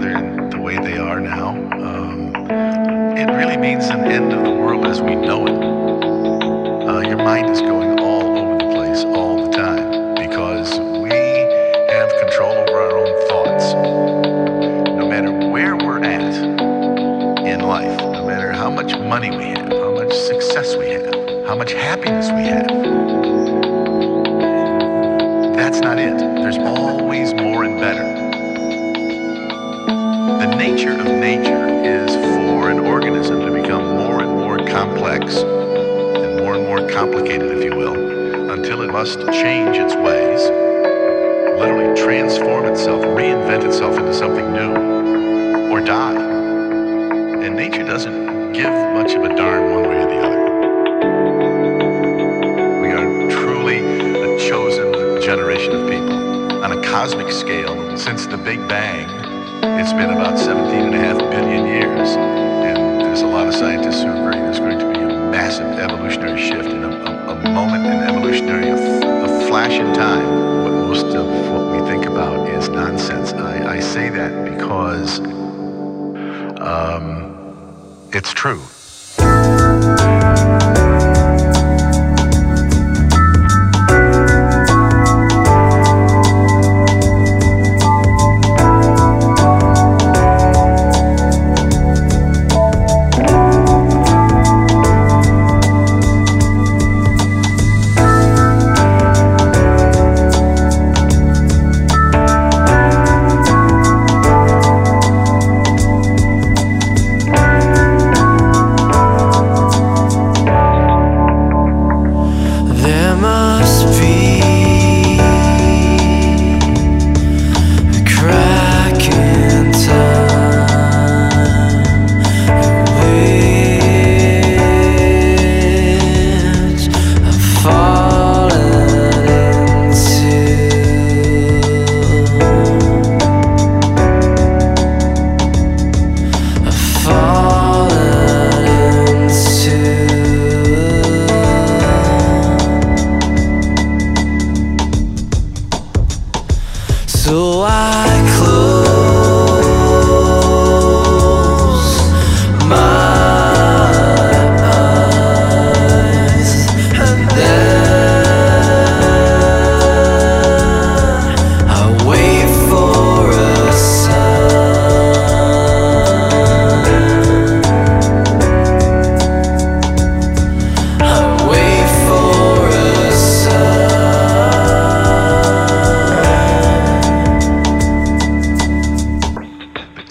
together the way they are now, um, it really means an end of the world as we know it. Uh, your mind is going all over the place all the time because we have control over our own thoughts. No matter where we're at in life, no matter how much money we have, how much success we have, how much happiness we have, that's not it. There's always more and better. Nature of nature is for an organism to become more and more complex and more and more complicated, if you will, until it must change its ways, literally transform itself, reinvent itself into something new, or die. And nature doesn't give much of a darn one way or the other. We are truly a chosen generation of people on a cosmic scale since the Big Bang. It's been about 17 and a half billion years, and there's a lot of scientists who agree there's going to be a massive evolutionary shift in a, a, a moment in evolutionary, a flash in time. What most of what we think about is nonsense. I, I say that because um, it's true.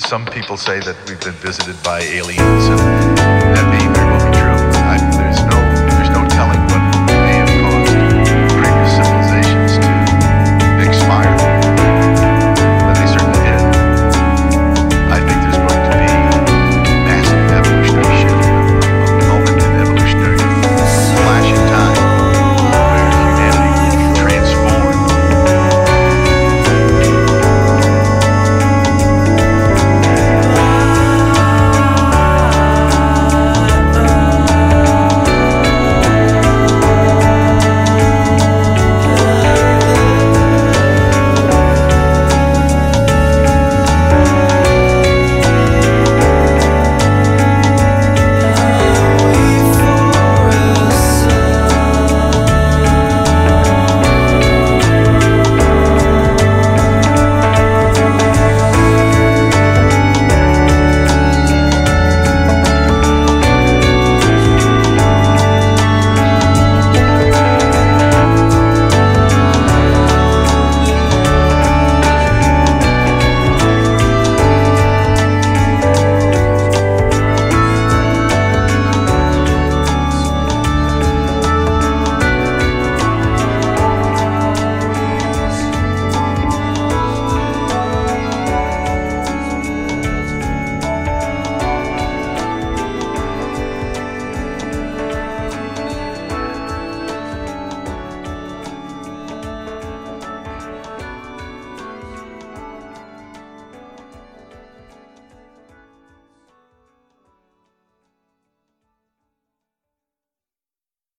Some people say that we've been visited by aliens, and that being